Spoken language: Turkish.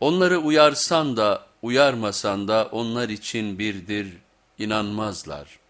Onları uyarsan da uyarmasan da onlar için birdir, inanmazlar.''